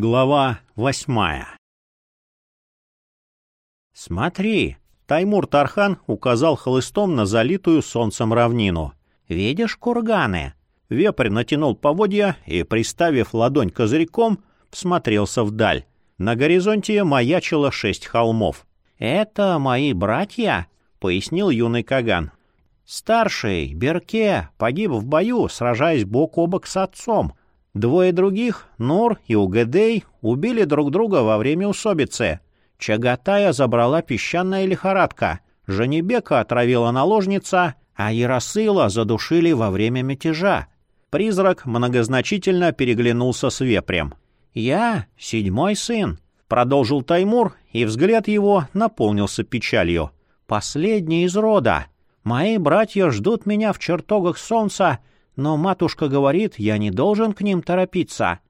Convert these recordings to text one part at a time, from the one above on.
Глава восьмая «Смотри!» — Таймур Тархан указал хлыстом на залитую солнцем равнину. «Видишь курганы?» Вепрь натянул поводья и, приставив ладонь козырьком, всмотрелся вдаль. На горизонте маячило шесть холмов. «Это мои братья?» — пояснил юный Каган. «Старший, Берке, погиб в бою, сражаясь бок о бок с отцом. Двое других, Нур и Угедей, убили друг друга во время усобицы. Чагатая забрала песчаная лихорадка, Женебека отравила наложница, а Яросыла задушили во время мятежа. Призрак многозначительно переглянулся с вепрем. «Я — седьмой сын», — продолжил Таймур, и взгляд его наполнился печалью. «Последний из рода. Мои братья ждут меня в чертогах солнца, но матушка говорит, я не должен к ним торопиться.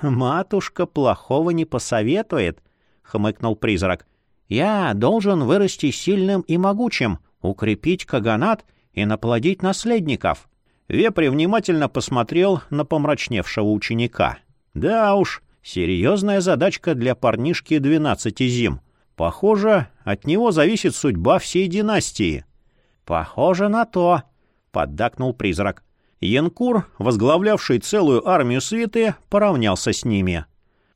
Матушка плохого не посоветует, хмыкнул призрак. Я должен вырасти сильным и могучим, укрепить каганат и наплодить наследников. Вепри внимательно посмотрел на помрачневшего ученика. Да уж, серьезная задачка для парнишки двенадцати зим. Похоже, от него зависит судьба всей династии. Похоже на то, поддакнул призрак. Янкур, возглавлявший целую армию свиты, поравнялся с ними.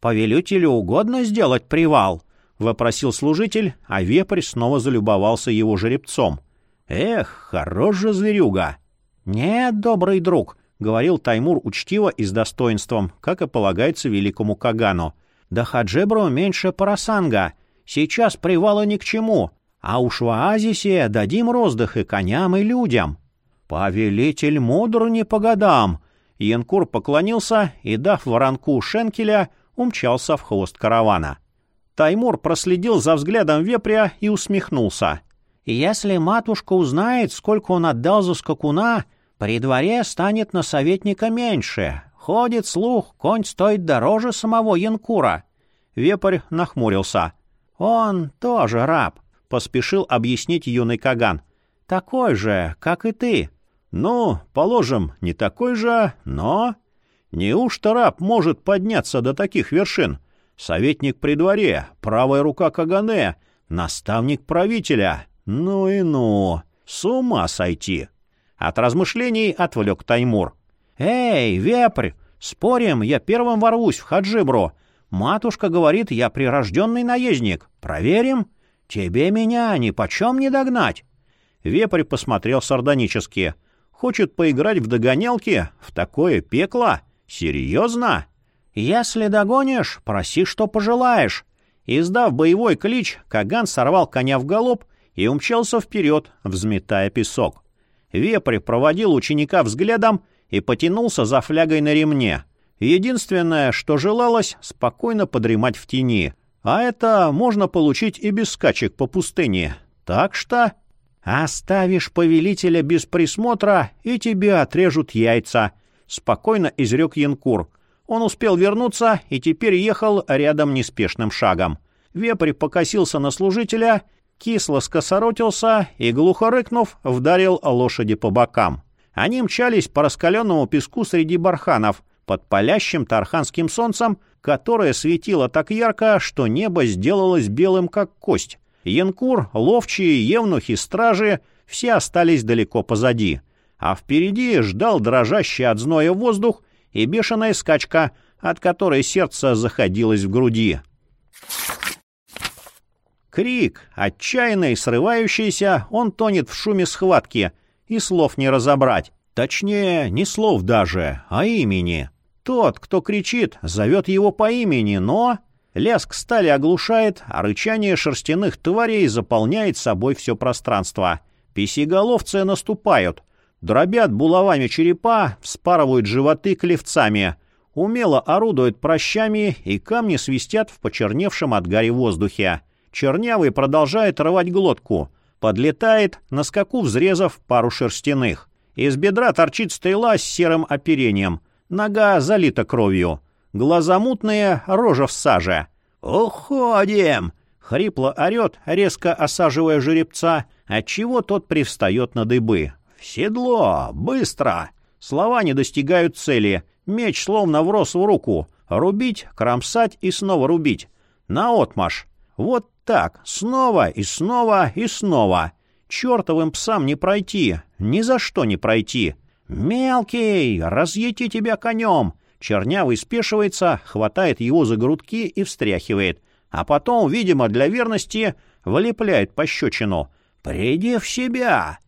«Повелителю угодно сделать привал?» — вопросил служитель, а вепрь снова залюбовался его жеребцом. «Эх, хорош же зверюга!» «Нет, добрый друг», — говорил Таймур учтиво и с достоинством, как и полагается великому Кагану. «Да Хаджебру меньше парасанга. Сейчас привала ни к чему, а уж в оазисе дадим роздых и коням, и людям». «Повелитель мудр не по годам!» Янкур поклонился и, дав воронку шенкеля, умчался в хвост каравана. Таймур проследил за взглядом вепря и усмехнулся. «Если матушка узнает, сколько он отдал за скакуна, при дворе станет на советника меньше. Ходит слух, конь стоит дороже самого Янкура». Вепрь нахмурился. «Он тоже раб», — поспешил объяснить юный Каган. «Такой же, как и ты. Ну, положим, не такой же, но... Неужто раб может подняться до таких вершин? Советник при дворе, правая рука Кагане, наставник правителя. Ну и ну, с ума сойти. От размышлений отвлек Таймур. «Эй, вепрь, спорим, я первым ворвусь в Хаджибру. Матушка говорит, я прирожденный наездник. Проверим? Тебе меня ни почем не догнать». Вепрь посмотрел сардонически — Хочет поиграть в догонялки? В такое пекло? Серьезно? Если догонишь, проси, что пожелаешь. Издав боевой клич, Каган сорвал коня в галоп и умчался вперед, взметая песок. Вепрь проводил ученика взглядом и потянулся за флягой на ремне. Единственное, что желалось, спокойно подремать в тени. А это можно получить и без скачек по пустыне. Так что... «Оставишь повелителя без присмотра, и тебе отрежут яйца», — спокойно изрек Янкур. Он успел вернуться и теперь ехал рядом неспешным шагом. Вепрь покосился на служителя, кисло скосоротился и, глухо рыкнув, вдарил лошади по бокам. Они мчались по раскаленному песку среди барханов, под палящим тарханским солнцем, которое светило так ярко, что небо сделалось белым, как кость. Янкур, ловчие, евнухи, стражи — все остались далеко позади. А впереди ждал дрожащий от зноя воздух и бешеная скачка, от которой сердце заходилось в груди. Крик, отчаянный, срывающийся, он тонет в шуме схватки, и слов не разобрать. Точнее, не слов даже, а имени. Тот, кто кричит, зовет его по имени, но... Лязг стали оглушает, а рычание шерстяных тварей заполняет собой все пространство. Писеголовцы наступают. Дробят булавами черепа, вспарывают животы клевцами. Умело орудуют прощами, и камни свистят в почерневшем от гари воздухе. Чернявый продолжает рвать глотку. Подлетает, на скаку взрезав пару шерстяных. Из бедра торчит стрела с серым оперением. Нога залита кровью. Глаза мутные, рожа в саже. «Уходим!» — хрипло орет, резко осаживая жеребца, отчего тот привстает на дыбы. «В седло! Быстро!» Слова не достигают цели. Меч словно врос в руку. Рубить, кромсать и снова рубить. Наотмашь. Вот так, снова и снова и снова. Чертовым псам не пройти, ни за что не пройти. «Мелкий, разъети тебя конем!» Чернявый спешивается, хватает его за грудки и встряхивает. А потом, видимо, для верности, вылепляет пощечину. «Приди в себя!»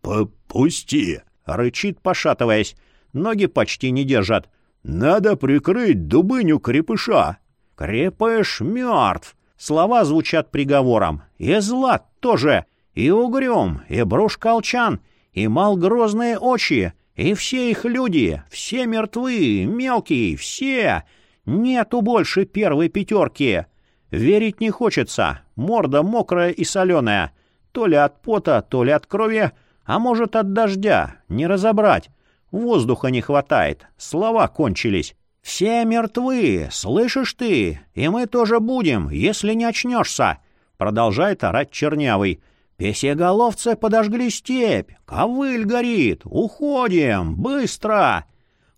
«Попусти!» — рычит, пошатываясь. Ноги почти не держат. «Надо прикрыть дубыню крепыша!» «Крепыш мертв!» Слова звучат приговором. «И Злат тоже! И Угрюм! И Бруш Колчан! И Мал Грозные Очи! И все их люди! Все мертвы! Мелкие! Все! Нету больше первой пятерки!» Верить не хочется. Морда мокрая и соленая. То ли от пота, то ли от крови, а может от дождя. Не разобрать. Воздуха не хватает. Слова кончились. «Все мертвы, слышишь ты? И мы тоже будем, если не очнешься!» Продолжает орать Чернявый. «Песеголовцы подожгли степь! Ковыль горит! Уходим! Быстро!»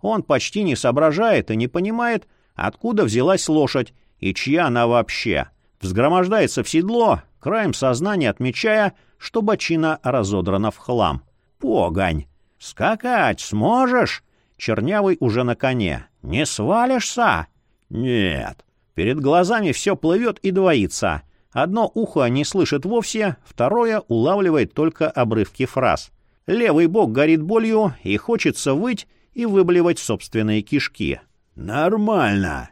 Он почти не соображает и не понимает, откуда взялась лошадь и чья она вообще. Взгромождается в седло, краем сознания отмечая, что бочина разодрана в хлам. «Погонь! Скакать сможешь?» Чернявый уже на коне. «Не свалишься?» «Нет». Перед глазами все плывет и двоится. Одно ухо не слышит вовсе, второе улавливает только обрывки фраз. Левый бок горит болью, и хочется выть и выблевать собственные кишки. «Нормально!»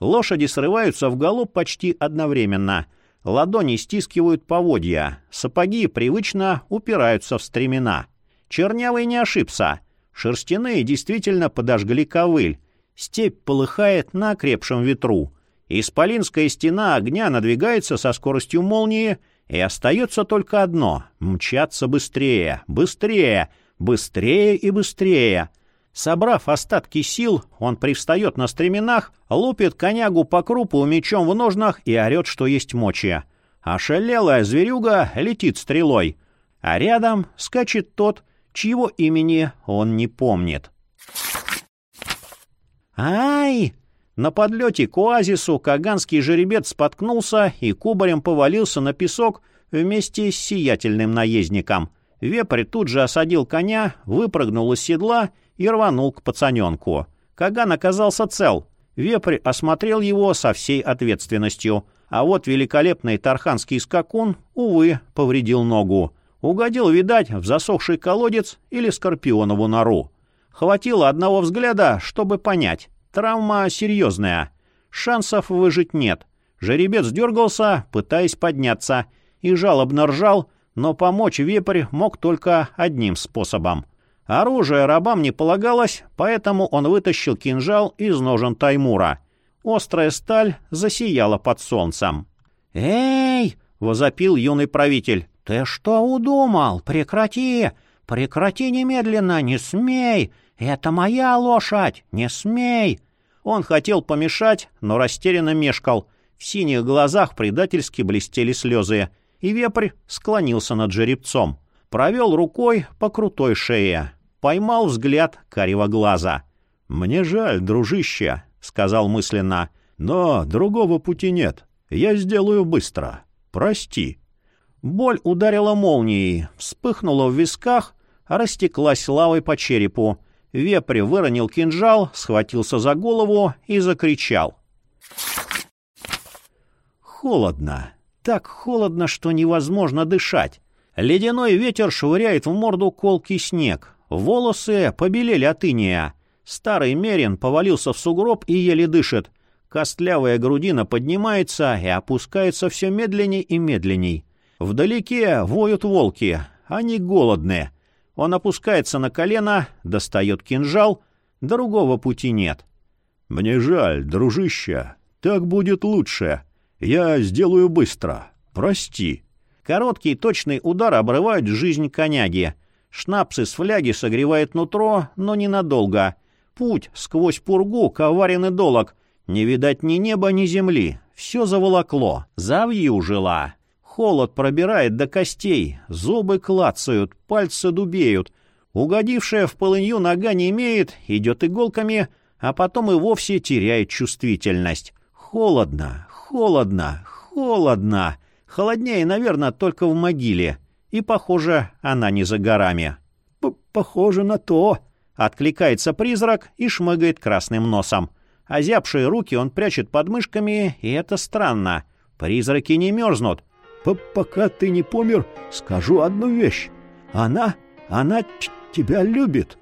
Лошади срываются в галоп почти одновременно. Ладони стискивают поводья. Сапоги привычно упираются в стремена. Чернявый не ошибся. Шерстяные действительно подожгли ковыль. Степь полыхает на окрепшем ветру. Исполинская стена огня надвигается со скоростью молнии, и остается только одно — мчаться быстрее, быстрее, быстрее и быстрее. Собрав остатки сил, он привстает на стременах, лупит конягу по крупу мечом в ножнах и орет, что есть мочи. Ошалелая зверюга летит стрелой, а рядом скачет тот, чьего имени он не помнит. «Ай!» На подлете к оазису каганский жеребец споткнулся и кубарем повалился на песок вместе с сиятельным наездником. Вепрь тут же осадил коня, выпрыгнул из седла и рванул к пацаненку. Каган оказался цел. Вепрь осмотрел его со всей ответственностью. А вот великолепный тарханский скакун, увы, повредил ногу. Угодил, видать, в засохший колодец или скорпионову нору. Хватило одного взгляда, чтобы понять. Травма серьезная. Шансов выжить нет. Жеребец дергался, пытаясь подняться, и жалобно ржал, но помочь вепрь мог только одним способом. Оружие рабам не полагалось, поэтому он вытащил кинжал из ножен Таймура. Острая сталь засияла под солнцем. «Эй!» — возопил юный правитель. «Ты что удумал? Прекрати! Прекрати немедленно! Не смей! Это моя лошадь! Не смей!» Он хотел помешать, но растерянно мешкал. В синих глазах предательски блестели слезы, и вепрь склонился над жеребцом. Провел рукой по крутой шее. Поймал взгляд карего глаза. «Мне жаль, дружище», — сказал мысленно, — «но другого пути нет. Я сделаю быстро. Прости». Боль ударила молнией, вспыхнула в висках, растеклась лавой по черепу. Вепрь выронил кинжал, схватился за голову и закричал. Холодно. Так холодно, что невозможно дышать. Ледяной ветер швыряет в морду колкий снег. Волосы побелели от иния. Старый Мерин повалился в сугроб и еле дышит. Костлявая грудина поднимается и опускается все медленней и медленней. Вдалеке воют волки. Они голодные. Он опускается на колено, достает кинжал. Другого пути нет. «Мне жаль, дружище. Так будет лучше. Я сделаю быстро. Прости». Короткий точный удар обрывает жизнь коняги. Шнапс из фляги согревает нутро, но ненадолго. Путь сквозь пургу коварен и долог. Не видать ни неба, ни земли. Все заволокло, завьюжило. Холод пробирает до костей, зубы клацают, пальцы дубеют. Угодившая в полынью нога не имеет, идет иголками, а потом и вовсе теряет чувствительность. Холодно, холодно, холодно. Холоднее, наверное, только в могиле. И, похоже, она не за горами. «Похоже на то», — откликается призрак и шмыгает красным носом. Озябшие руки он прячет под мышками, и это странно. Призраки не мерзнут. «Пока ты не помер, скажу одну вещь. Она, она тебя любит».